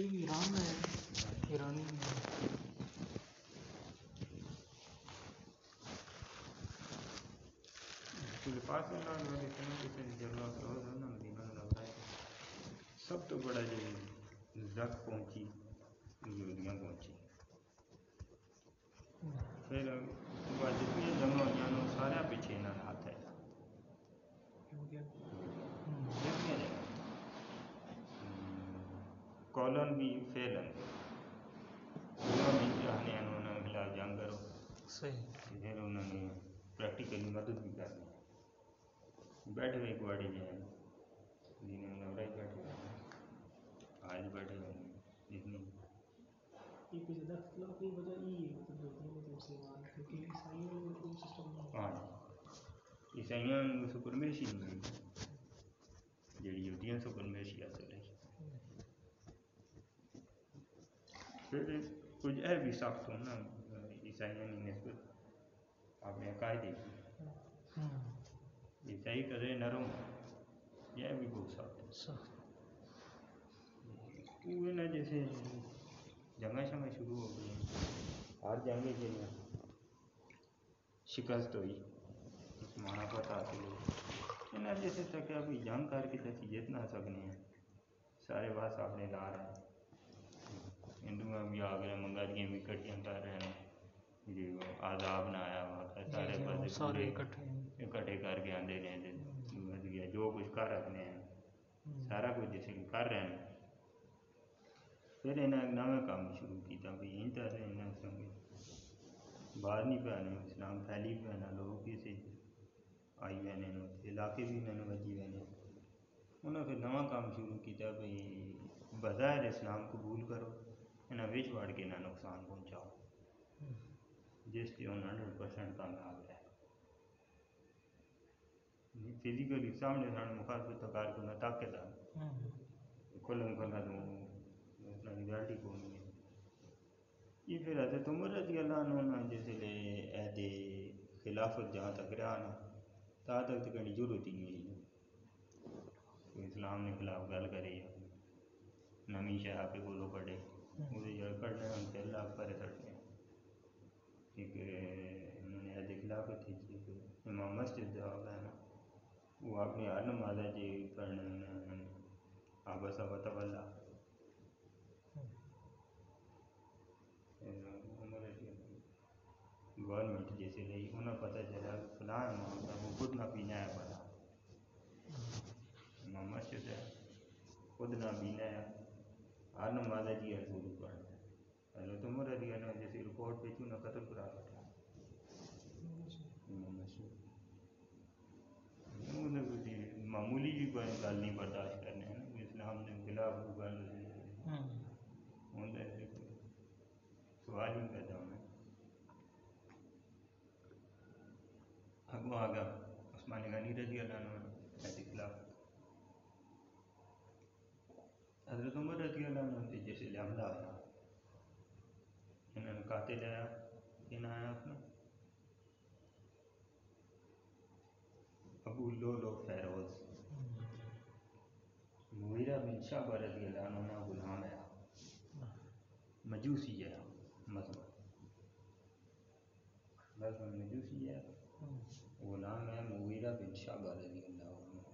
کوئی ایران میں ہے ایرانی میں ہے پاس سب تو بڑا جو زک پہنچی یہودیاں پہنچی پھر جتنی جنگوں ہوئی سارے پیچھے نہ ہاتھ ہے کالن بھی فیل ہیں چاہنے انہوں نے خلاف جنگ کرو۔ پھر انہوں نے پریکٹیکلی مدد بھی کرنی بیٹھے ہوئے گواڑی جائیں جنہیں نورائی بیٹھے ہوئے آج بیٹھے ہوئے جتنی ہاں عیسائیاں سپرمیشی نہیں جڑی یہودیاں سپرمیشی حاصل ہے پھر کچھ اے بھی سخت ہونا عیسائیوں نے نسبت اپنے قائدے کی عیسائی کرے نرم یہ بھی بہت سخت وہ نا جیسے جنگا شنگا شروع ہو گئی ہر جنہیں شکست ہوئی مانا جیسے تک ابھی جنگ کر کے تھی جتنا سکنے سارے بات اپنے لا رہے ہیں بھی منگالیاں بھی کٹیاں کر رہے ہیں جی وہ آزاب نہ آیا وہاں سارے جی، بندے سارے پورے اکٹھے کر کے آندے رہے جو کچھ کر رکھنے ہیں سارا کچھ جسے کر رہے ہیں پھر انہیں ایک نویں کام شروع کیا بھی ان طرح انہیں سنگے باہر نہیں پہنے اسلام پھیلی پہنا لوگ کسی آئی بہنے علاقے بھی انہوں نے وجی بہنے انہوں نے پھر نواں کام شروع کیا بھی بظاہر اسلام قبول کرو ویچ وڑ کے انہیں نقصان پہنچاؤ جس سے انہوں ہنڈریڈ پرسنٹ کامیاب ہے فزیکلی سامنے سامنے مخالفت کار کو نہ طاقت آ کھلم کھلا تو اپنا ریالٹی کو ہے یہ پھر حضرت عمر رضی اللہ عنہ نے جیسے لے عہد خلافت جہاں تک رہا نا تا تک تو کہیں ضرورت ہی نہیں ہے اسلام نے خلاف گل کرے نمی شاہ پہ بولو پڑے وہ جڑ کڑنے ہم سے اللہ کرے سڑنے ایک انہوں نے عہد خلافت تھی امام مسجد دا ہوگا نا، وہ اپنی ہر نمازہ جی پڑھنے میں آبسا و تولا گورنمنٹ جیسے رہی، انہیں پتہ چلا فلاں امام کا وہ خود نہ پینا ہے پتا امام مسجد ہے، خود نہ پینا ہے۔ ہر نمازہ جی حضور ہے۔ حضرت عمر رضی اللہ عنہ جیسی رپورٹ پہ نہ قتل کرا بیٹھا مسجد معمولی بھی کوئی گل نہیں برداشت کرنے ہیں اسلام نے خلاف گل سوال ہی پیدا ہونا اگوں آگا عثمان غنی رضی اللہ عنہ ایسے خلاف حضرت عمر رضی اللہ عنہ سے جیسے حملہ آیا انہوں نے قاتل آیا کہنا آیا اپنا ابو لو لو فیروز مویرہ بن شاہ رضی اللہ عنہ غلام ہے مجوسی ہے مذہب مذہب مجوسی ہے غلام ہے مویرہ بن شاہ رضی اللہ عنہ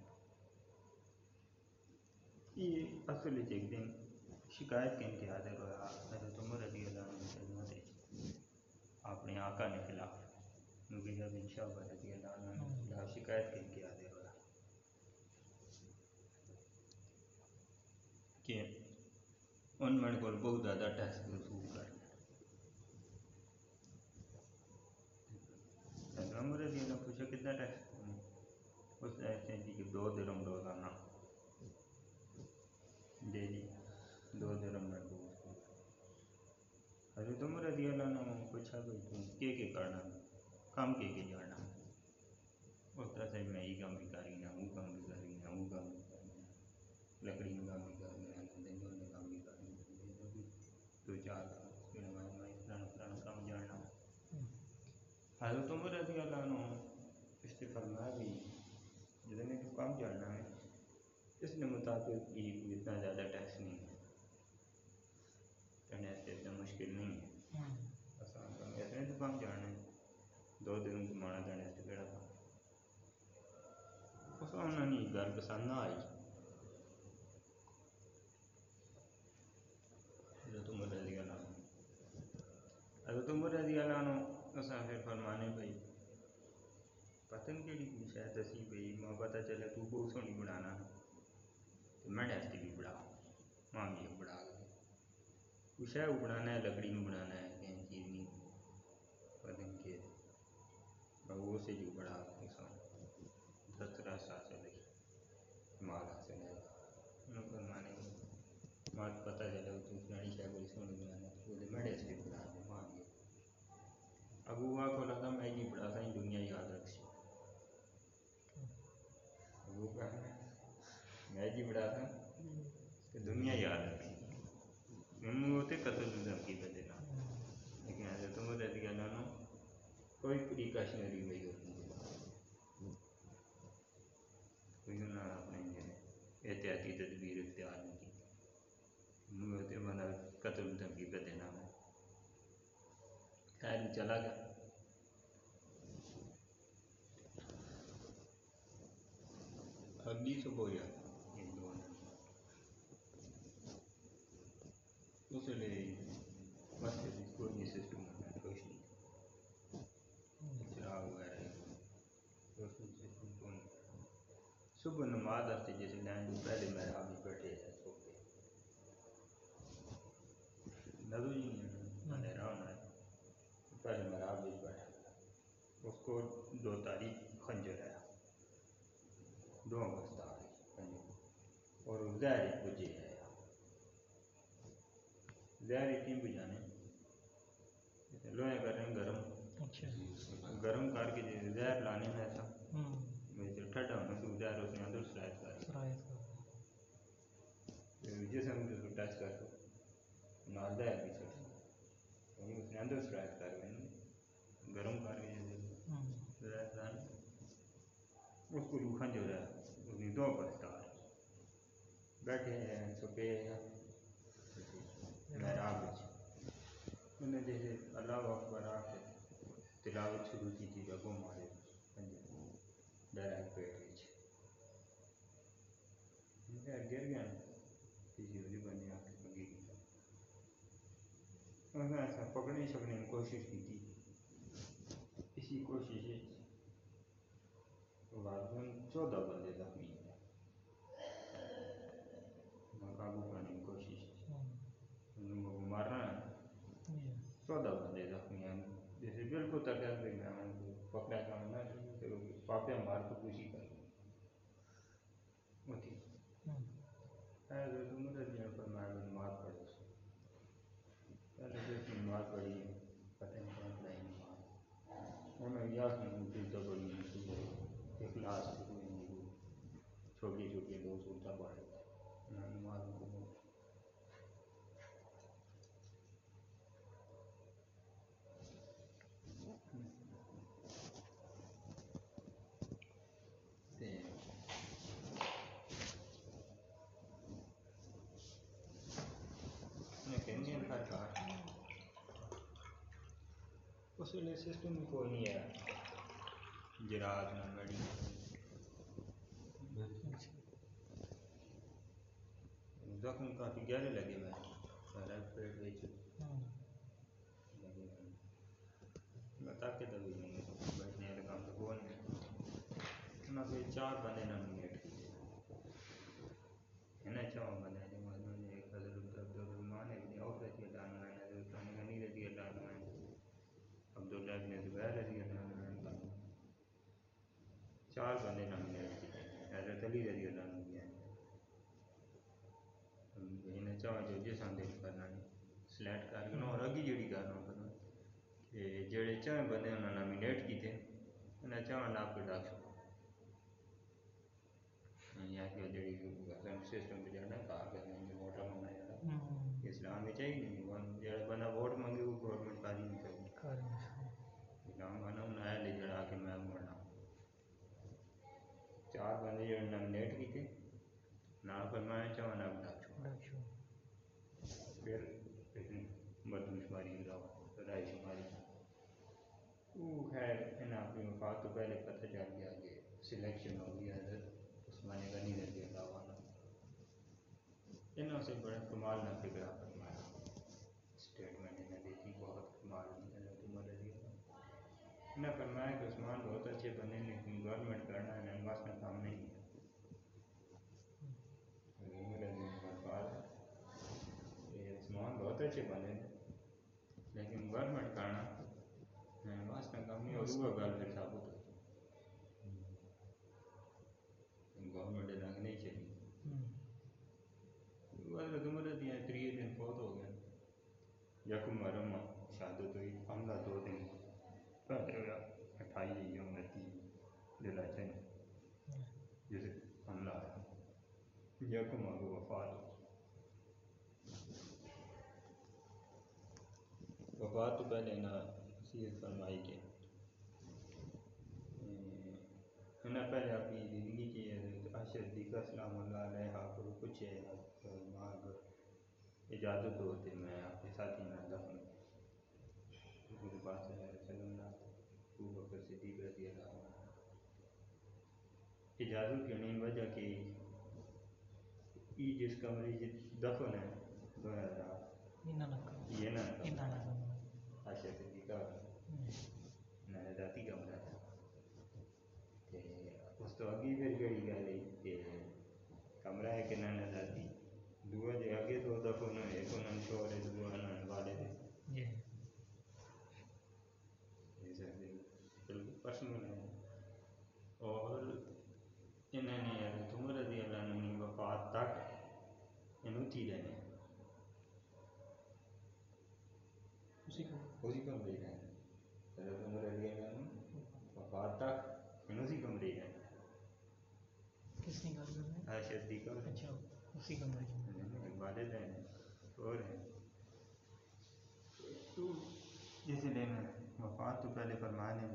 یہ اصل ایک دن شکایت کے کے حاضر ہوا حضرت عمر رضی اللہ عنہ خدمت اپنے آقا نے خلاف۔ مغیرہ بن شاہ رضی اللہ عنہ خلاف شکایت کے کے حاضر ہوا کہ ان میں کو بہت زیادہ ٹیکس رسول کر عمر رضی اللہ پوچھا، کتنا ٹیکس اس ایسے جی کہ دو درم روزانہ ڈیلی دو درم میں کو حضرت عمر رضی اللہ عنہ نے پوچھا کہ تم کے کے کرنا کام کے کے جانا اس طرح سے میں یہ کام بھی کر رہی ہوں وہ کام بھی کر رہی ہوں وہ کام بھی کر رہی ہوں لکڑی میں کام بھی کر رہی ہوں دنوں میں کام بھی کر رہی ہوں دو چار پھر میں میں فلانا فلانا کام جاننا حضرت عمر رضی اللہ عنہ اس سے فرمایا بھی جب میں تو کام جاننا ہے اس نے مطابق یہ اتنا زیادہ ٹیکس نہیں ہے سے اتنا مشکل نہیں ہے ہوں آسان کام ہے اتنے تو کام جانے دو دن کمانا جانے سے کہڑا کام اس انہوں نے گل پسند نہ آئی حضرت عمر رضی اللہ عنہ حضرت عمر رضی اللہ عنہ اساں پھر فرمانے بھائی پتنگ کیڑی کوئی شاید دسی بھئی ماں پتہ چلے تو بہت سونی بنانا تو میں ڈیسٹی بھی بڑا ماں بھی بڑا کچھ ہے، وہ بنانا ہے، لکڑی میں بنانا ہے، کہیں چیز نہیں۔ پتنگ کے وہ سے جو بڑا انسان سترہ سال سے لگی مال حاصل ہے۔ انہوں نے فرمانے ماں پتہ چلا تو پرانی شاید بڑی سونی بنانا۔ تو وہ میں ڈیسٹی بنا دے ماں بھی ابو وا کو لگا میں جی بڑا سا دنیا یاد رکھ سی ابو کہا میں جی بڑا تھا کہ دنیا یاد رکھی انہوں قتل دھمکی پہ دینا لیکن حضرت عمر رضی اللہ عنہ کوئی پریکاشنری ہوئی ہوتی کوئی انہوں نے اپنے احتیاطی تدبیر اختیار نہیں کی انہوں وہ تے قتل دھمکی پہ دینا خیر چلا گیا اگلی صبح یا ان دو نے اس لیے مسجد میں کوئی نہیں سسٹم ہونا روشنی چراغ وغیرہ روشنی سسٹم کوئی نہیں صبح نماز آتے جیسے لائن میں پہلے میں آپ بیٹھے ہیں سو کے ہی نہیں اندھیرا ہونا ہے۔ پہلے میں بیٹھا۔ اس کو دو تاریخ خنجر ہے۔ دو اگست آ خنجر۔ اور زہر بجے ہے زہر اتنی بجانے لوہے کر رہے ہیں گرم اچھا گرم کر کے جو زہر لانے میں ایسا ہوں میں جو ٹھنڈا ہونا تو زہر اس نے اندر سلائد کر سرائے کا جسم جو ٹچ کر دو نال زہر بھی سٹ اس نے اندر سلائد کر گرم کر کے جو ہوں زہر لانے اس کو روکھن جو ہے اس نے دو پرستار بیٹھے ہیں چھپے ہیں محراب وچ انہیں جیسے اللہ اکبر آ کے تلاوت شروع کی تھی رگوں مارے ڈائریکٹ پیٹ وچ گر گیا نا کسی وجہ بندے آ کے پگی گیا انہوں نے ایسا اچھا، پکڑنے شکنے کی کوشش کی تھی۔ اسی کوشش غالباً چودہ بندے زخمی ہوئے قابو پانے کی کوشش کی انہوں کو مارنا ہے چودہ بندے زخمی ہیں جیسے بالکل تک ہے کہ میں پکڑا کام نہ چلو پاپے مار تو خوشی کر ہوتی ہے جو تم نے دیا پر میں نماز پڑھی پہلے جو نماز پڑھی پتہ نہیں کون پڑھائی نماز انہوں نے یاد نہیں کی تو بڑی اخلاص کی کوئی نہیں چھوٹی چھوٹی دو سلطہ پڑھ انہوں نے نماز کو تے میں کہنی ہے سرکار اس لیے سسٹم بھی کوئی نہیں ہے جرات نہ گڑی زخم کافی گہرے لگے میں سارا پیٹ وچ لگے ہوئے۔ میں تاکہ دبی نہیں بیٹھنے والے کام تو کون نہیں انہوں نے چار بندے نامینیٹ کیے انہیں چار بندے جو انہوں نے ایک حضرت عبد الرحمان ابن عوف رضی اللہ عنہ ہے حضرت علی غنی رضی اللہ عنہ ہے عبداللہ ابن زبیر رضی اللہ عنہ ہے چار بندے نامینیٹ کیے حضرت علی رضی اللہ عنہ بھی ہیں انہیں چاہ جو جس ہم دل کرنا ہے سلیکٹ کر کے اور اگی جڑی کرنا کرنا کہ جڑے چاہ بندے انہوں نے نامینیٹ کیتے انہیں چاہ نہ کوئی ڈاک سکو یا کہ جڑی غزن سسٹم پہ جانا کار کرنے میں موٹا ہونا ہے اسلام میں چاہیے نہیں جڑا بندہ ووٹ منگے وہ گورنمنٹ کاری نہیں کرنی اسلام کا نام نیا لے جڑا کہ میں مرنا بندے جڑے نامینیٹ کیتے نہ فرمایا چاہ نہ ڈاک سکو پھر مردم شماری رائے شماری وہ خیر انہیں اپنی وفات تو پہلے پتہ چل گیا کہ سلیکشن ہو گیا حضرت عثمان غنی رضی اللہ عنہ انہوں سے بڑا کمال نہ فکرہ فرمایا اسٹیٹمنٹ انہیں دیتی بہت کمال نہیں حضرت عمر رضی اللہ انہیں فرمایا کہ عثمان بہت اچھے بنے لیکن گورنمنٹ کرنا ہے انہیں میں کام نہیں ہے عثمان بہت اچھے بنے لیکن گورنمنٹ کرنا واسطہ کام نہیں اور وہ گل پھر ثابت ہوتی گورنمنٹ رنگ نہیں چلی حضرت عمر رضی تری دن فوت ہو گئے یکم مرم شہادت ہوئی حملہ دو دن پہلے ہوا اٹھائی یا انتی دلاچن جسے حملہ آیا یکم آگے وفات وفات تو پہلے نہ وصیت فرمائی کہ انہیں پہلے اپنی زندگی کی حضرت عائشہ صدیقہ سلام اللہ علیہ کو پوچھے ماں اجازت ہو تو میں اپنے ساتھی میں دفن حضور پاک صلی اللہ علیہ وسلم نے ابو بکر صدیق رضی اللہ عنہ۔ اجازت کرنے وجہ کہ یہ جس کمرے دفن ہے دو ہزار۔ یہ نہ صدیقہ۔ نہ ذاتی کمرہ ہے اس تو پھر کہڑی گل ہے کہ کمرہ ہے کہ نہ ذاتی ہے دو انہوں نے والے دے بالکل پرسنل ہے اور انہوں نے عمر رضی اللہ عنہ کی وفات تک انہوں تھی رہنے اسی کمرے رہنے حضرت عمر رضی اللہ عنہ وفات تک انہوں اسی کمرے رہنے کس نے کرنا عائشہ صدیقہ اچھا اسی کمرے والد ہیں اور ہیں۔ تو اس لیے میں وفات تو پہلے فرمانے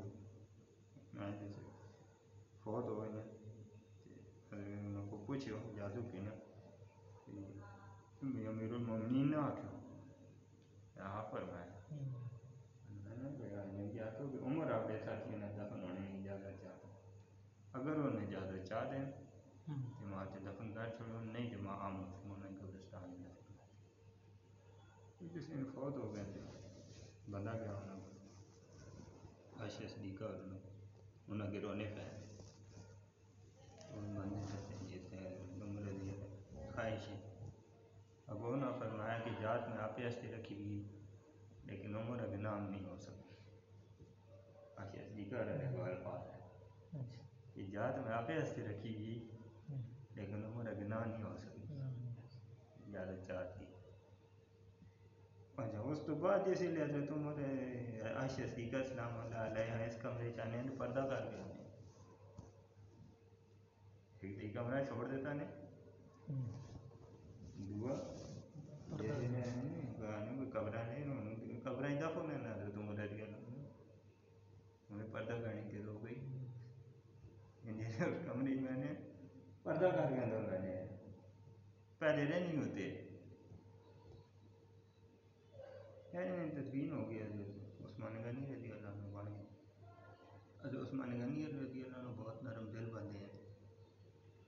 جیسے فوت ہوئے نا ان کو پوچھو جادو کے نا تم امیر المومنین نہ آکھو یہاں فرمایا۔ میں نے آخو کہ عمر آپ کے ساتھی نے دفن ہونے کی اجازت چاہتا اگر انہیں اجازت چاہ دیں سے دفن کر چھوڑو نہیں وہاں عام مسلمانوں نے قبرستان میں دفن فوت ہو گئے تھے۔ بندہ گیا انہوں عائشہ صدیقہ اور انہوں انہوں کے رونے پہ۔ بندے جیتے اب انہوں نے فرمایا کہ جات میں آپ ایسے رکھی ہوئی لیکن عمر اب نام نہیں ہو سکتا۔ صدیقہ الفاظ ہے کہ جات میں آپ ایسے رکھی ہوئی لیکن عمر اب نام نہیں ہو سکتی اجازت چاہتی حضرت عمر عائشہ صدیقہ سلام اللہ علیہ اس کمرے پردہ کر کے ہمیں ایک کمرہ چھوڑ دیتا نے دعا کمرہ نہیں کمرہ ہی دفن ہے نا حضرت عمر رضی اللہ انہیں پردہ کرنے کی ہو گئی کمرے میں نے پردہ کر کے اندر پہلے رہنی ہوتے۔ یعنی تدبین ہو گیا حضرت عثمان غنی رضی اللہ عنہ بن گئے حضرت عثمان غنی رضی اللہ عنہ بہت نرم دل بندے ہیں۔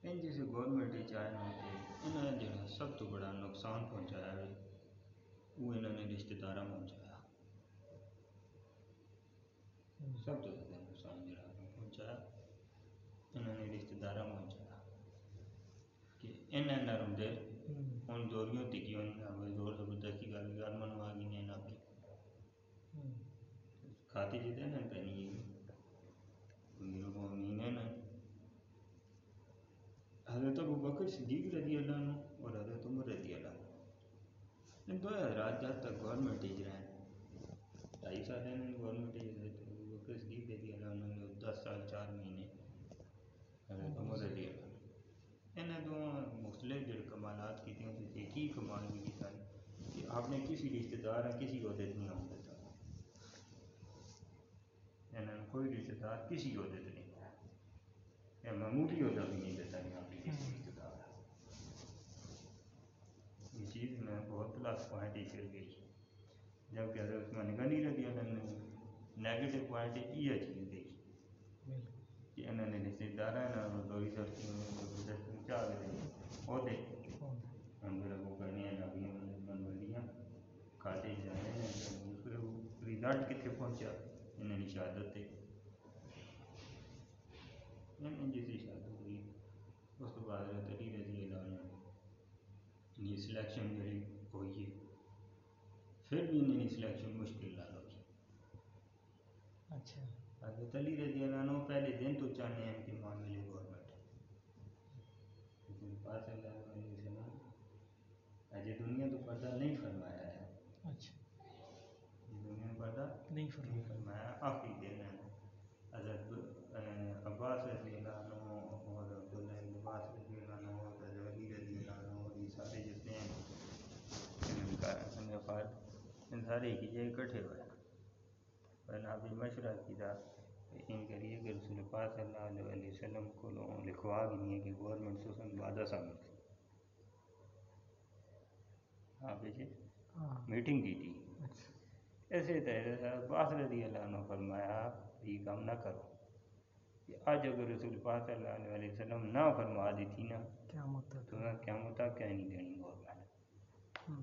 ان جیسے گورنمنٹ چاہے ہوتے انہوں نے جو سب تو بڑا نقصان پہنچایا ہے۔ وہ انہوں نے رشتہ دارہ پہنچایا۔ سب تو زیادہ نقصان جڑا پہنچایا۔ انہوں نے رشتہ دارہ پہنچایا کہ انہیں نرم دل ان دوریوں تھی انہیں زور زبردستی کر کے گھر منوا گئی نہیں نہ کی کھاتی جیتے نا پہنی امیر المومنین ہے نا حضرت ابو بکر صدیق رضی اللہ عنہ اور حضرت عمر رضی اللہ عنہ ان دو حضرات جب تک گورنمنٹ ٹیچر ہیں ڈھائی سال ہیں گورنمنٹ ٹیچر حضرت ابو بکر صدیق رضی اللہ عنہ نے دس سال چار مہینے حضرت عمر رضی اللہ عنہ انہیں دو مختلف جو کمالات کی تھیں ایک ہی کمال بھی تھا کہ آپ نے کسی رشتہ دار کسی عہدے نہیں ہوں انہیں کوئی رشتہ دار کسی عہدے نہیں یا معمولی عہدہ بھی نہیں دیتا نہیں آپ کی کسی رشتہ دار یہ چیز میں بہت پلس پوائنٹ ہی چل گئی جبکہ حضرت عثمان غنی رضی اللہ عنہ نے نیگیٹو پوائنٹ یہ چیز دیکھی بالکل کہ انہوں نے رشتے داراں نال دوری سرتی زبردست چاہ دے وہ دے ہوں ہم میرا کو کہنے ہیں نبی من ولیاں کھاتے جانے ہیں رزلٹ کتنے پہنچا نے شہادت تے انہوں جیسی شہادت ہوئی اس تو بعد حضرت علی رضی اللہ عنہ یہ سلیکشن میری ہوئی ہے پھر بھی انہوں نے سلیکشن مشکل نہ ہوئی اچھا۔ حضرت علی رضی اللہ عنہ پہلے دن تو چاہنے ہیں کہ مان ملے گورنمنٹ لیکن پاس اللہ علیہ وسلم اجے دنیا تو پردہ نہیں فرمایا ہے۔ اچھا۔ دنیا پردہ نہیں فرمایا۔ آخری دن ہے۔ حضرت عباس رضی اللہ عنہ اور عبداللہ عباس رضی اللہ عنہ اور حضرت علی رضی اللہ عنہ اور یہ سارے جتنے ہیں ان سارے جگہ اکٹھے ہوئے ورنہ مشورہ کی تھا ان کے لیے کہ رسول پاک صلی اللہ علیہ وسلم کو لوگوں لکھوا بھی نہیں ہے کہ گورنمنٹ سوسن وعدہ سامنے آپ میٹنگ کی تھی۔ ایسے طرح عباس رضی اللہ عنہ فرمایا یہ کام نہ کرو۔ آج اگر رسول پاک صلی اللہ علیہ وسلم نہ فرما دی تھی نا کیا تو میں کیا متا کیا نہیں دینی گورنمنٹ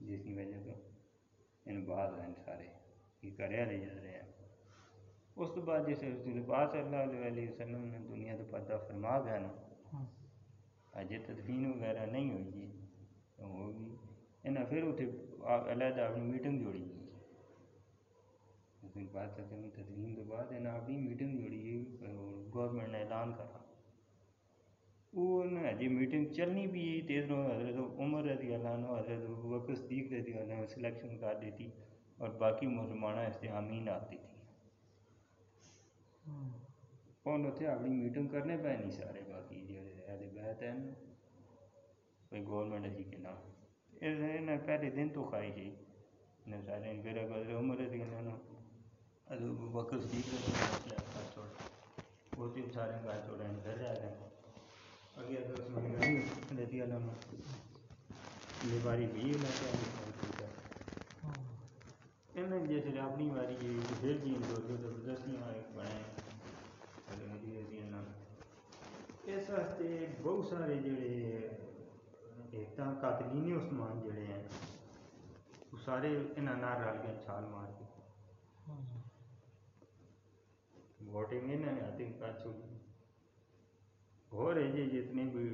جس کی وجہ سے ان بعد ہیں سارے یہ کرے لے جا رہے ہیں۔ اس تو بعد جیسے رسول پاک صلی اللہ علیہ وسلم نے دنیا تو پردہ فرما گیا نا اجے تدفین وغیرہ نہیں ہوئی جی تو ہوگی انہیں پھر اتنے علیحدہ اپنی میٹنگ جوڑی گئی لیکن بات ہے کہ تدفین کے بعد انہیں اپنی میٹنگ جوڑی گورنمنٹ نے اعلان کرا وہ اجے میٹنگ چلنی بھی ہے، تیز رو حضرت عمر رضی اللہ عنہ، حضرت ابوبکر صدیق رضی اللہ عنہ سلیکشن کر دیتی اور باقی مسلمانہ اس سے آمین آتی تھی ہوں اور اتنے اپنی میٹنگ کرنے پہ نہیں سارے باقی جڑے اہل بیت ہیں۔ کوئی گورنمنٹ جی کے نام۔ پہلے دن تو کھائی جی انہیں پھر اگر عمر رضی اللہ عنہ حضرت ابوبکر صدیق رضی اللہ عنہ کا چھوڑ وہ تو سارے کا چھوڑے ہیں گھر رہ گئے آگے اگر اس غنی رضی اللہ عنہ یہ باری بھی نہ کیا جیسے اپنی باری جی پھر بھی ان کو رضی اللہ اس واسطے بہت سارے جڑے ایک ਤਾਂ قاتلین عثمان جڑے ہیں وہ سارے انہاں نال رل گئے چھال مار کے ووٹنگ انہوں نے آتی کر چھوڑی اور یہ جی جتنے بھی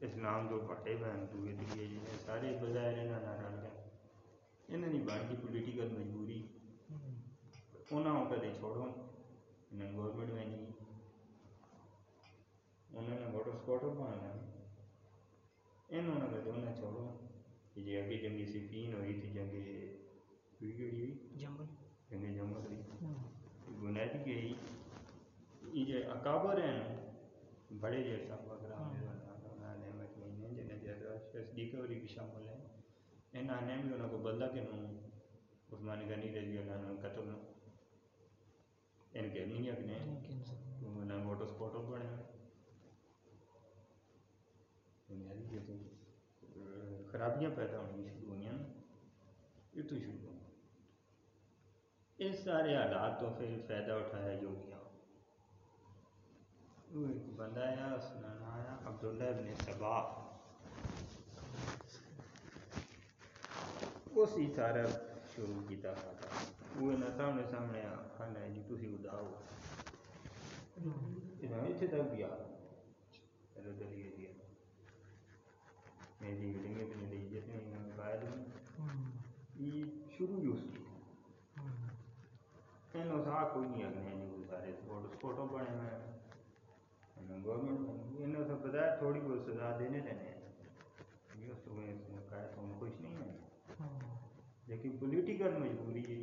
اسلام دو پٹے بہن دوے دیے جی سارے بظاہر انہوں نے رل گئے انہوں نے بن گئی پولیٹیکل مجبوری ہوں انہوں نے کدے چھوڑو انہیں گورنمنٹ میں نہیں انہوں نے ووٹر سپورٹر بنانا انہوں نے انہیں چھوڑو جی اگے جنگی سپین ہوئی تھی جنگ ہوئی ہوئی جنگ جمع ہوئی بنیادی گئی یہ جو اکابر ہیں بڑے جو صاحب اکرام نے مجمعین جنہیں جیسا تصدیق اور بھی شامل ہیں انہوں نے بھی انہوں کو بدلا کہ نوں عثمان غنی رضی اللہ عنہ قتل ان کے نہیں اگنے ممکن سے انہوں نے ووٹر سپورٹر ہوئے بنیادی جو تو اہ، خرابیاں پیدا ہونی شروع ہوئی ہیں یہ تو شروع ہوئی اس سارے حالات تو پھر فائدہ اٹھایا یوگیا وہ ایک بندہ آیا اس کا نام آیا عبداللہ ابن سبا اس ہی سارا شروع کیتا تھا وہ نہ سامنے سامنے کھانا ہے جی تسی اڈاؤ یہ اتنے تک گیا حضرت علی رضی جتنے میں قائد ہوں ہوں یہ شروع ہوں انہوں سا کوئی نہیں اگنے جو سارے سپورٹ سپورٹوں بنے انہوں گورنمنٹ انہوں سے بتایا تھوڑی بہت سزا دینے ہیں یہ کو اس نے کہا تو خوش نہیں ہیں ہوں لیکن پولیٹیکل مجبوری ہے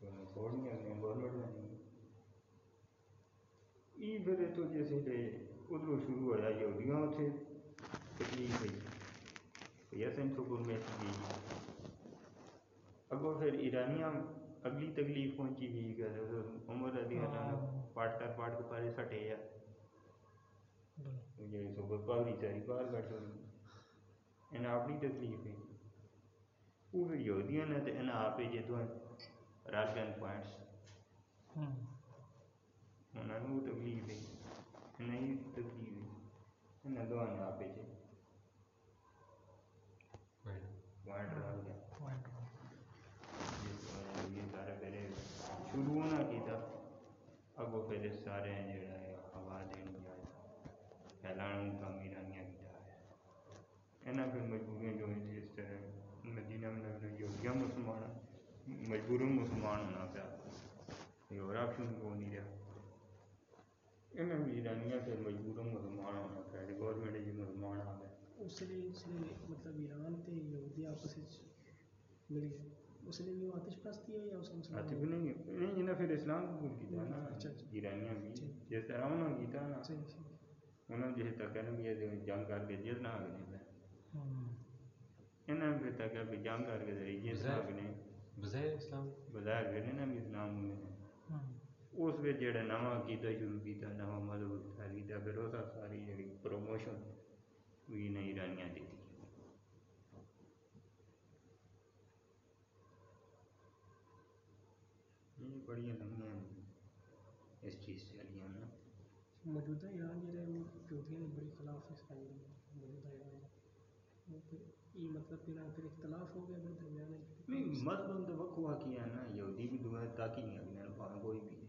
انہوں چھوڑنی اگنے گورنمنٹ میں نہیں یہ پھر تو جیسے ادھر شروع تکلیف یسن سکون محسوس ہوئی اگو پھر ایرانیاں اگلی تکلیف پہنچی ہوئی کہ عمر رضی اللہ عنہ پاٹ کر پاٹ کے پارے سٹے یا یہ سو پاگڑی ساری باہر بیٹھے ہوئی انہیں اپنی تکلیف ہے۔ وہ پھر یہودیاں نے تو انہیں آپ جے ہیں رات گن پوائنٹس۔ ہاں۔ انہوں نے وہ تکلیف ہے۔ نہیں تکلیف ہے۔ انہیں دو آپ جے۔ پوائنٹ رہ گیا یہ سارے پہلے شروع نہ کیتا اب وہ پہلے سارے جڑا ہے ہوا دین گیا پھیلان کا کیتا ہے اینا پھر جو ہیں طرح مدینہ میں ہو مسلمان مجبور مسلمان ہونا پیا کوئی اور آپشن کو نہیں رہا انہیں ایرانیاں پھر مجبور مسلمان ہونا پیا گورنمنٹ جی مسلمان آ گئے اس لیے اس لیے مطلب ایران یہودی آپس اس لیے وہ آتش پرستی ہے یا اس نہیں نہیں پھر اسلام قبول کیتا نا ایرانیاں بھی جس طرح انہوں کیتا نا انہوں نے جس جنگ کر کے نہ انہوں نے پھر تک جنگ کر کے نہ بظاہر اسلام بظاہر اسلام ہوئے ہیں اس پہ جڑا نواں کیتا شروع کیتا نواں مذہب تھا پھر وہ ساری جڑی پروموشن مجھے نئی رانیاں دیتی بڑی الحمدیاں اس چیز سے علی ہیں موجودہ ایران جو ہے وہ چوتھی بڑی خلاف اسرائیل موجودہ ایران یہ مطلب کہ پھر اختلاف ہو گیا۔ درمیان نہیں مت ان تو وقت ہوا کیا نا یہودی بھی دعا ہے تاکہ نہیں اگنے کوئی بھی۔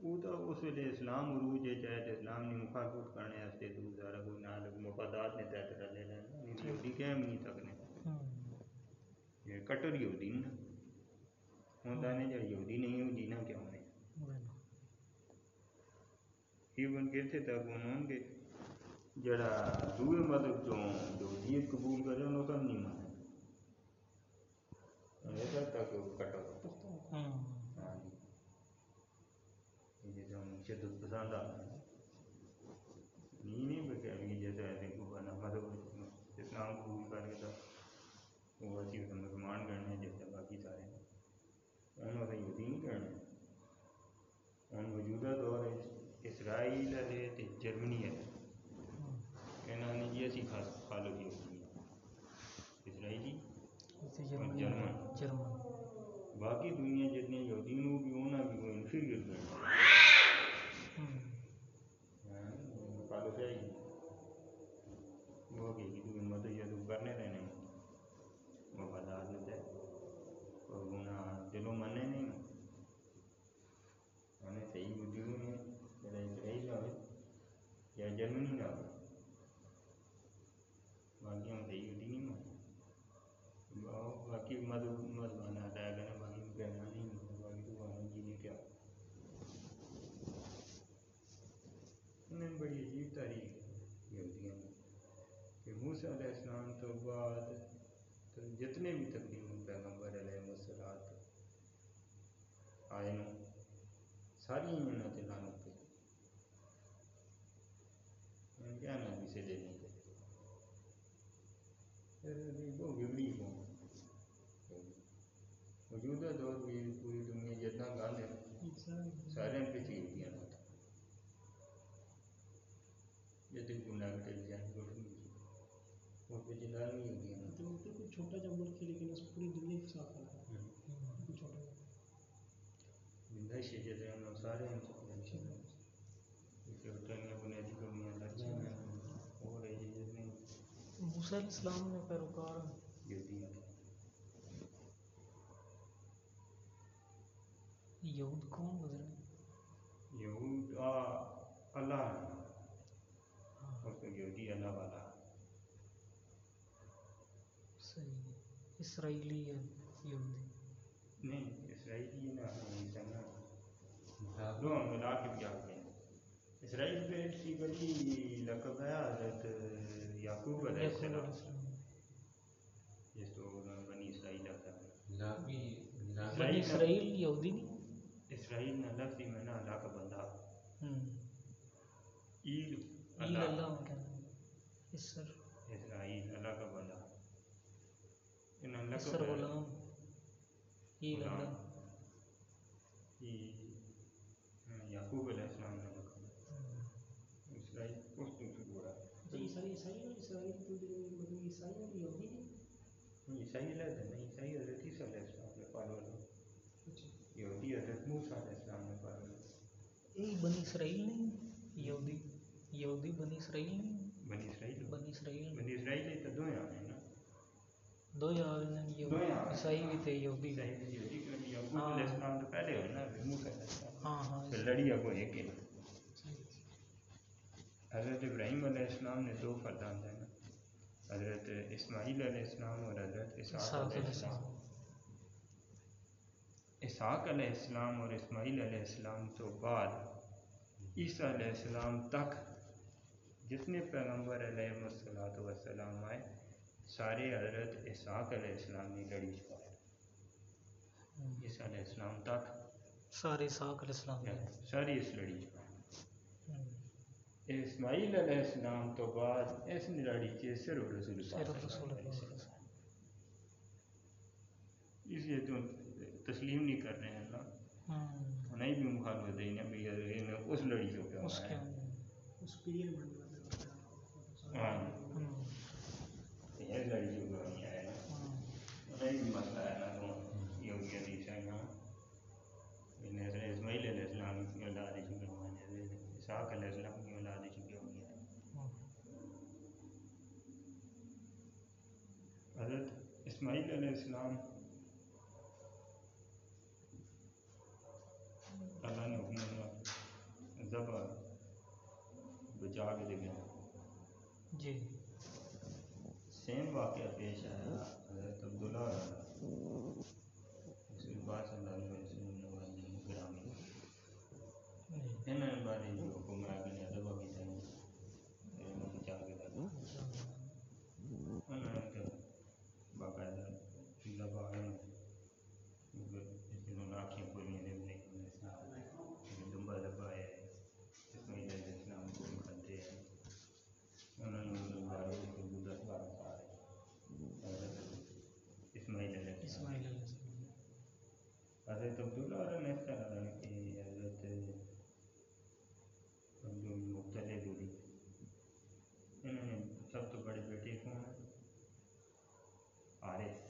ਉਹ ਤਾਂ ਉਸ ਵੇਲੇ ਇਸਲਾਮ ਉਰੂਜ ਹੈ ਚਾਹੇ ਤੇ ਇਸਲਾਮ ਦੀ ਮੁਖਾਲਫਤ ਕਰਨੇ ਵਾਸਤੇ ਤੂੰ ਸਾਰਾ ਕੋਈ ਨਾਲ ਮਫਾਦਾਤ ਨੇ ਤੈਅ ਕਰ ਲੈਣਾ ਨਹੀਂ ਤਾਂ ਯਹੂਦੀ ਕਹਿ ਵੀ ਨਹੀਂ ਸਕਨੇ ہوں یہ کٹر یہودی نا ہوتا نہیں جو یہودی نہیں ہو جینا کیوں نہیں ایون کہتے تک انہوں کے جڑا دوے مذہب چوں یہودیت قبول کرے انہوں تو نہیں مانے ایسا تک کٹر پختہ ہوں ہاں جیسے ایسے کو بنا مذہب اسلام قبول کر کے وہ اسی اسے مسلمان کرنے جیسے باقی سارے۔ ان اسے یقین نہیں کرنے ہوں موجودہ دور اسرائیل ہے تے جرمنی ہے انہوں نے یہ اسی خاص فالو کی ہوتی ہے اسرائیلی جرمن جرمن۔ جرمن باقی دنیا جتنے یہودی نو بھی انہوں بھی وہ انفیریئر کرنا ہوں فالو چاہیے وہ کہ تو مدد یہ تو کرنے رہنے وفادار نہ تھے اور گناہ دلوں منے نہیں انہیں صحیح بدھی ہوئی ہے جڑا اسرائیل نہ ہوئے یا جرمنی نہ ہوئے باقی ہم صحیح بدھی نہیں مانے با- باقی مد مد مانا رہ گئے باقی کہنا نہیں باقی تو آنا جی نہیں کیا انہیں بڑی عجیب تاریخ ہے یہودیوں میں کہ موسیٰ علیہ السلام تو بعد تو جتنے بھی تقریباً پیغمبر علیہ السلام آئے نا ساری انہوں نے لانت پہ کیا نا بھی سے لینے پہ وہ بگڑی ہو موجودہ دور بھی پوری دنیا جتنا گاند ہے سارے پہ چیز دیا نا جیسے گناہ کے جان کو وہ پہ جلال نہیں ہوتی بالکل چھوٹا جا ملک ہے لیکن اس پوری دنیا کے ساتھ ہے۔ بالکل چھوٹا۔ ہے۔ جس میں موسیٰ علیہ السلام نے پیروکار یہود کون گزرے؟ یہود اللہ ہے اس کو یہودی اللہ والا صحیح ہے اسرائیلی ہے یہودی نہیں اسرائیلی نہ عیسیٰ نہ دو ملا کے بھی آتے ہیں اسرائیل پہ سی بڑی لقب ہے حضرت یعقوب علیہ السلام جس نے بنی اسرائیل آتا ہے بنی اسرائیل یہودی نہیں اسرائیل نہ لفظی میں نہ اللہ کا بندہ ایل اللہ اسرائیل اللہ کا بندہ اسر غلام۔ اللہ یہ یعقوب علیہ السلام نے لقب اسرائیل اس تو سے بولا عیسائی عیسائی اور اسرائیل تو مطلب عیسائی اور یہودی نہیں عیسائی علیحدہ نہیں عیسائی حضرت عیسیٰ علیہ السلام نے پالو اچھا یہودی حضرت موسیٰ علیہ السلام نے پالو یہ بنی اسرائیل نہیں یہودی یہودی بنی اسرائیل نہیں بنی اسرائیل بنی اسرائیل بنی اسرائیل تو دو ہیں دو دو یار۔ عیسائی بھی تھے یہودی بھی بھی یعقوب۔ علیہ السلام تو پہلے ہوئے نا السلام ہاں ہاں پھر لڑی ابو ایک صحیح حضرت ابراہیم علیہ السلام نے دو فرزند ہیں نا حضرت اسماعیل علیہ السلام اور حضرت اسحاق علیہ السلام السلام اسحاق علیہ السلام اور اسماعیل علیہ السلام تو بعد عیسیٰ علیہ السلام تک جتنے پیغمبر علیہ السلاۃ وسلام آئے سارے حضرت اسحاق علیہ السلام نے لڑی چھپائے عیسیٰ علیہ السلام تک سارے ساک علیہ السلام ساری اس لڑی ہم۔ اسماعیل علیہ السلام تو بعد اس لڑی چی صرف رسول اللہ اللہ اس لیے تو تسلیم نہیں کر رہے ہیں ہم۔ نہیں بھی مخالفت ہے بھی انہیں اس لڑی جو اس کے اس میں مطلب ہاں۔ ہم۔ یہ لڑی جو پہ نہیں آیا نا ہم۔ نہیں بھی مسئلہ ہے نا تو یہ ہو گیا عیسیٰ نا انہیں حضرت اسماعیل علیہ السلام کی اولاد ہی چکے ہوئے ہیں حضرت اسحاق علیہ السلام کی اولاد ہی چکے ہوئے ہیں ہم۔ حضرت اسماعیل علیہ السلام اللہ نے حکم ذبح بچا کے دے گیا جی سیم واقعہ پیش آیا حضرت عبداللہ رسول پاک صلی اللہ علیہ وسلم نے گرامی انہوں نے بارے جو حکم ہے کہ نے ذبح کیتا ہے انہوں نے بچا کے دے گیا انہوں نے کہ باقاعدہ ذبح ہے اس نے آنکھیں کھولی ہیں نہیں لمبا ذبح ہے اسماعیل علیہ السلام کو کھاتے ہیں انہوں نے ان بارے کو دس بارہ سال حضرت اسماعیل علیہ السلام اسماعیل علیہ السلام حضرت عبداللہ اور نے اس طرح ہے کہ حضرت جو مختلف ہوئی انہوں نے سب تو بڑے بیٹے کون ہیں عارف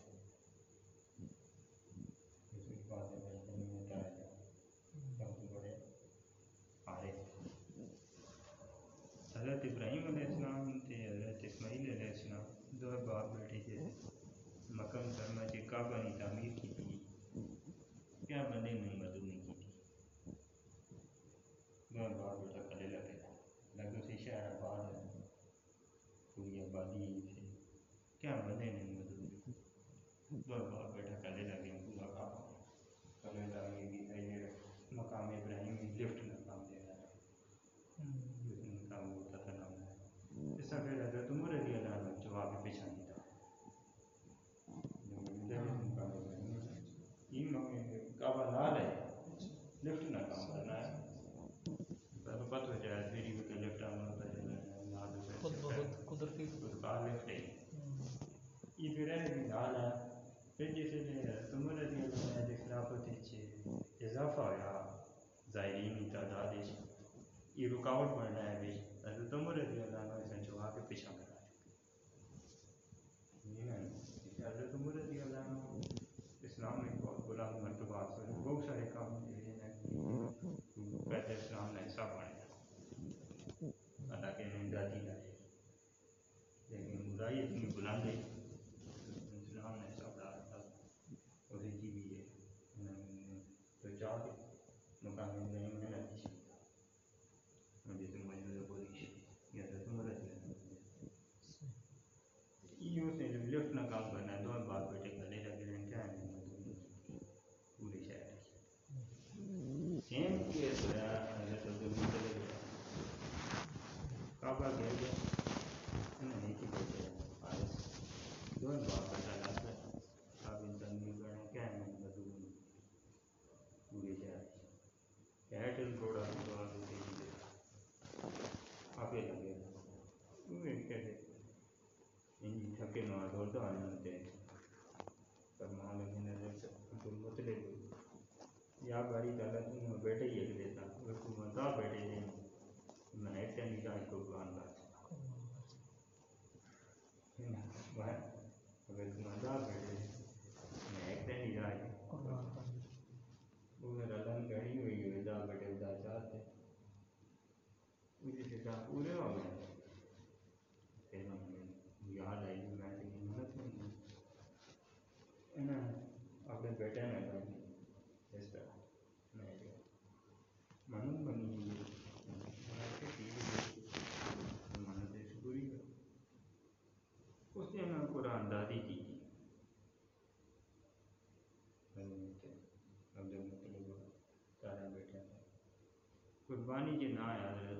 رسول پاک صلی اللہ علیہ وسلم نے بتایا سب تو بڑے عارف حضرت ابراہیم علیہ السلام تے حضرت اسماعیل علیہ السلام دو باپ بیٹے تھے مکہ مکرمہ کے کعبہ کی تعمیر کی تھی کیا بندے نے مدد نہیں کی تھی دو باپ بیٹا کلے لگے لگے اسی شہر آباد ہے پوری آبادی تھی کیا بندے نے مدد نہیں کی دو باپ بیٹا کلے لگے پورا کعبہ کلے لگے گی یہ مقام ابراہیم کی لفٹ نہ کام دے رہا ہے ہم۔ جس نے کام ہوتا تھا نام ہے اس کا پھر حضرت عمر رضی اللہ عنہ جواب پیچھا نہیں تھا کعبہ نال ہے لفٹ نہ کام کرنا ہے پر پتہ ہو جائے پھر ہی کہ لفٹ آنا ہوتا ہے نال خود بہت قدرتی اس کا لفٹ ہے ہم۔ یہ پھر ہے کہ نال ہے پھر جس نے حضرت عمر رضی اللہ عنہ کی خلافت وچ اضافہ ہوا زائرین کی تعداد وچ یہ رکاوٹ بننا ہے بھی حضرت عمر رضی اللہ عنہ سے جواب کے پیچھا کرا یہ ہے کہ حضرت عمر رضی اللہ عنہ اسلام میں بہت بلند مرتبہ حاصل ہے بہت سارے کام جو ہیں پہلے اسلام نے حصہ بنایا حالانکہ انہیں ذاتی لائے لیکن برائی اتنی بلند ہے 你检查一下这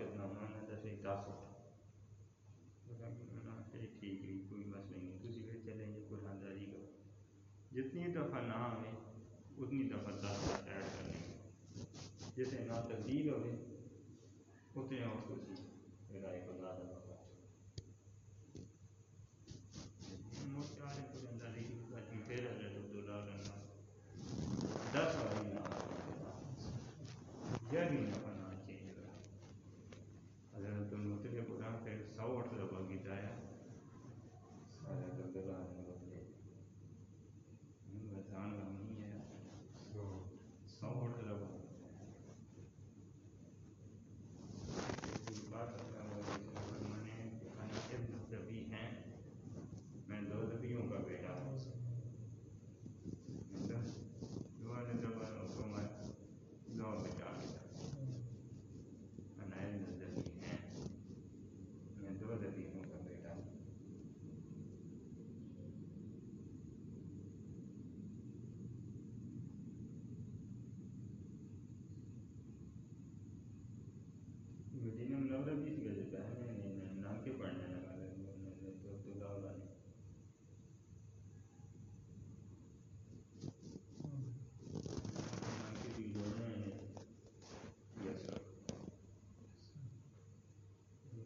واقف نہ ہونا نہ تو صحیح تاثر ٹھیک ہے۔ کوئی مسئلہ نہیں تھی پھر چلیں گے قرآن داری کا۔ جتنی دفعہ نہ آئے اتنی دفعہ تاثر ایڈ کریں گے جیسے نہ تبدیل ہوئے، اتنے اور خوشی خدا کو زیادہ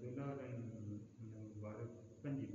ضلع نے مبارک پنجی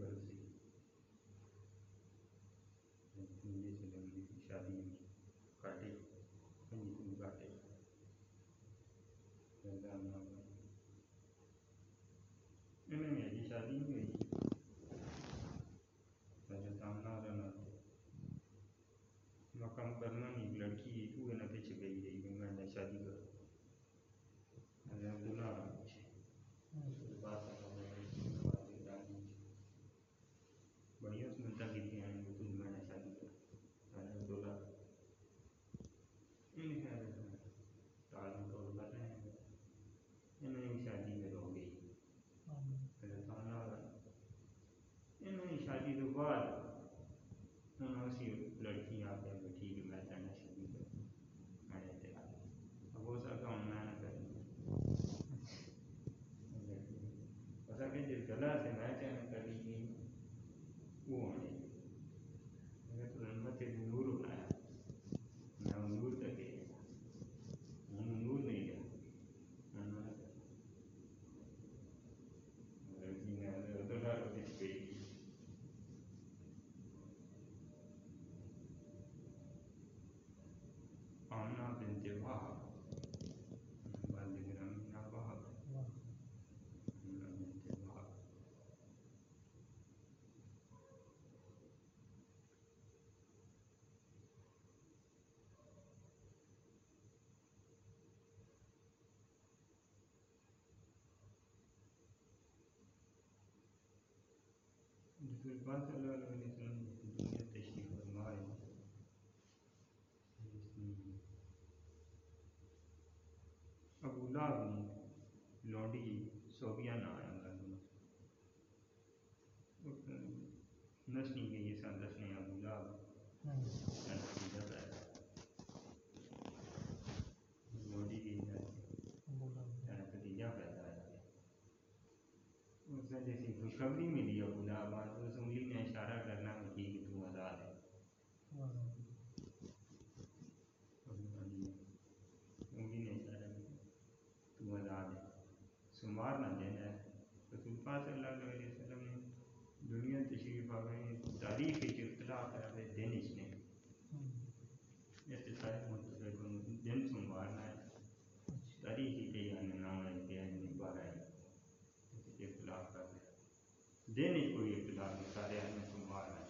ابو لہب نے لونڈی نہ آیا نسنی گئی سن دسنے ابو لہب نتیجہ پیدا لونڈی گئی نتیجہ پیدا ہے اس نے جیسی خوشخبری ملی ابو لہب تو اس انگلی نے اشارہ کرنا کہ تم آزاد ہے۔ انگلی نے اشارہ کیا تو آزاد ہے۔ سمار نہ دینا ہے رسول پاک صلی اللہ علیہ وسلم نے دنیا تشریف آ آوری تاریخ کے اختلاف ہے دن اس نے ایسے سارے متفق دن سموارنا ہے تاریخ ہی کئی آنے نام ہے کہ آنے بارہ ہے اختلاف کر رہے دن ہی کوئی اختلاف نہیں سارے آنے سموارنا ہے۔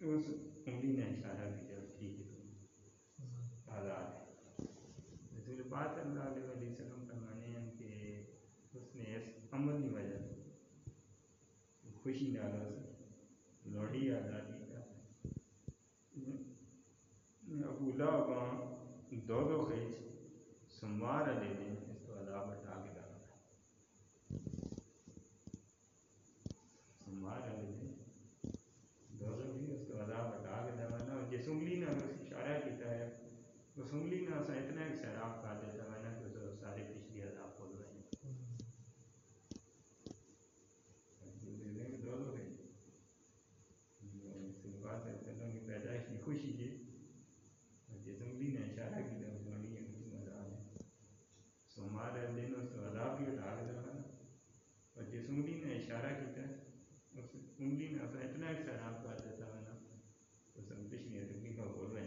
اس انگلی نے اشارہ کیا ٹھیک ہے۔ آزاد ہے۔ رسول پاک صلی اللہ علیہ وسلم کا معنی ہے کہ اس نے اس عمل کی وجہ سے خوشی نال اس لوڑی آزادی کا۔ ابو لہب دو دو خیچ سموار علیہ دن اس کو عذاب ہٹا کے ڈالا سموار علیہ دن دو دو بھی اس کو عذاب ہٹا کے ڈالا اور جس انگلی نے اس اشارہ کیتا ہے اس انگلی نے اسا اتنا ایک سیراب کر دیتا ہے نا کہ اس سارے پچھلی عذاب کھول رہے ہیں دو دو ہے سلوات وسلم کی پیدائش کی خوشی کی جس انگلی نے اشارہ کیا اس انگلی انگلی عذاب ہے سومار دن اس کو عذاب بھی ہٹا کے ڈالا اور جس انگلی نے اشارہ کیا اس انگلی میں اپنا اتنا ایک سیراب کر دیتا ہے نا تو سب پچھلی زندگی کا بول رہا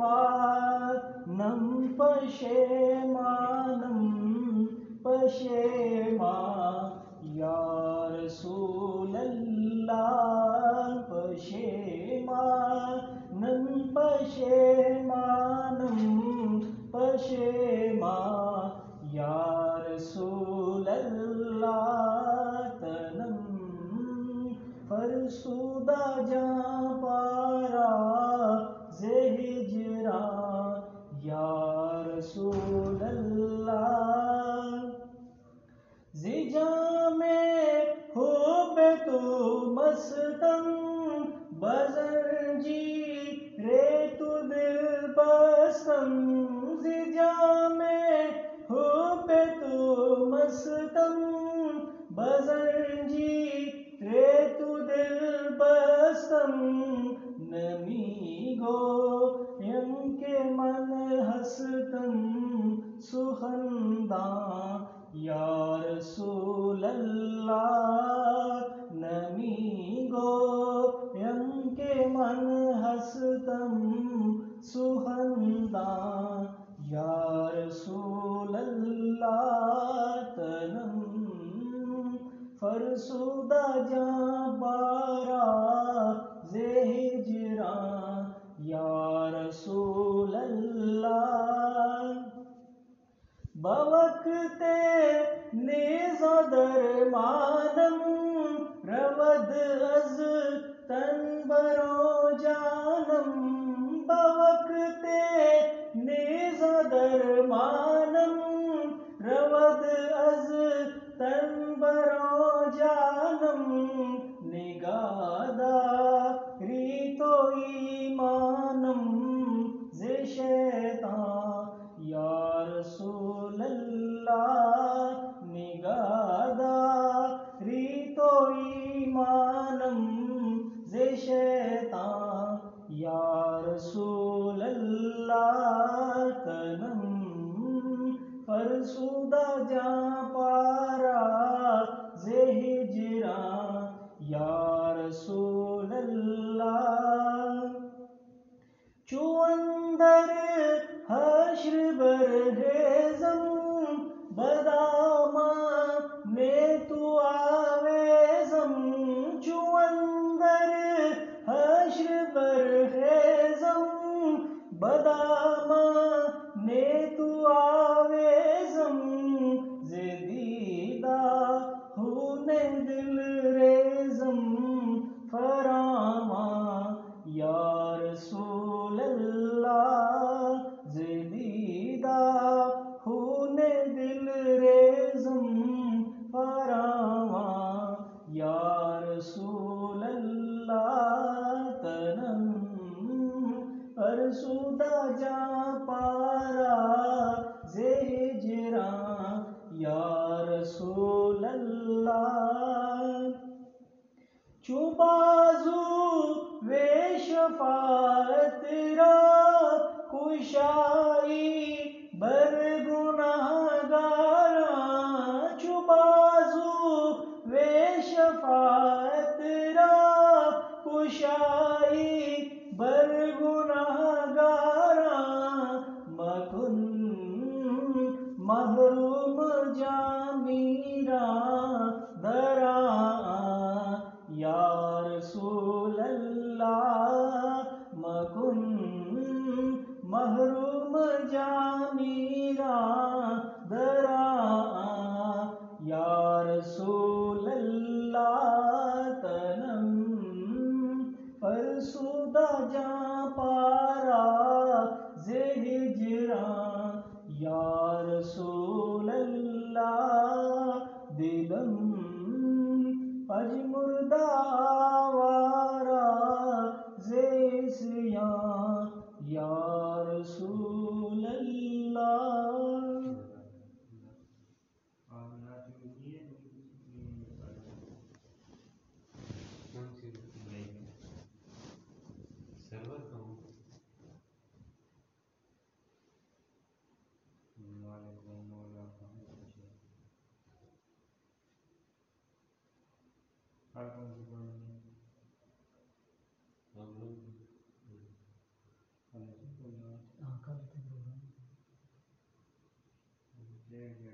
پشیمانم پشیمانم پشیمان یا رسول اللہ پشیمانم مستم بزنجی رے تو دل بستم زجا میں ہو بے تو مستم بزنجی رے تو دل بستم نمی گو یم کے من ہستم سخنداں یا رسول اللہ نمی گو یم کے من ہستم سخنداں یا رسول اللہ تنم فرسودہ جاں بارا زہجراں یا رسول اللہ بوقت نیز درمانم رود از تن برو جانم بوقت نیز درمانم رود از تن برو جانم نگاداری تو ایمانم ز شیطان رسول اللہ نگاداری تو ایمانم ز شیطان یا رسول اللہ تنم فرسودہ جاں پارا زہجراں یا رسول اللہ چو اندر حشر بر ہے زم بدا آپ ناچ یہ کون سی سرور کہوں وعلیکم مولا ہر کون سی پڑھنی ہم لوگ ہمیں سے بولنا ہاں کل تک پروگرام یہ جڑیں گے باقی صاحب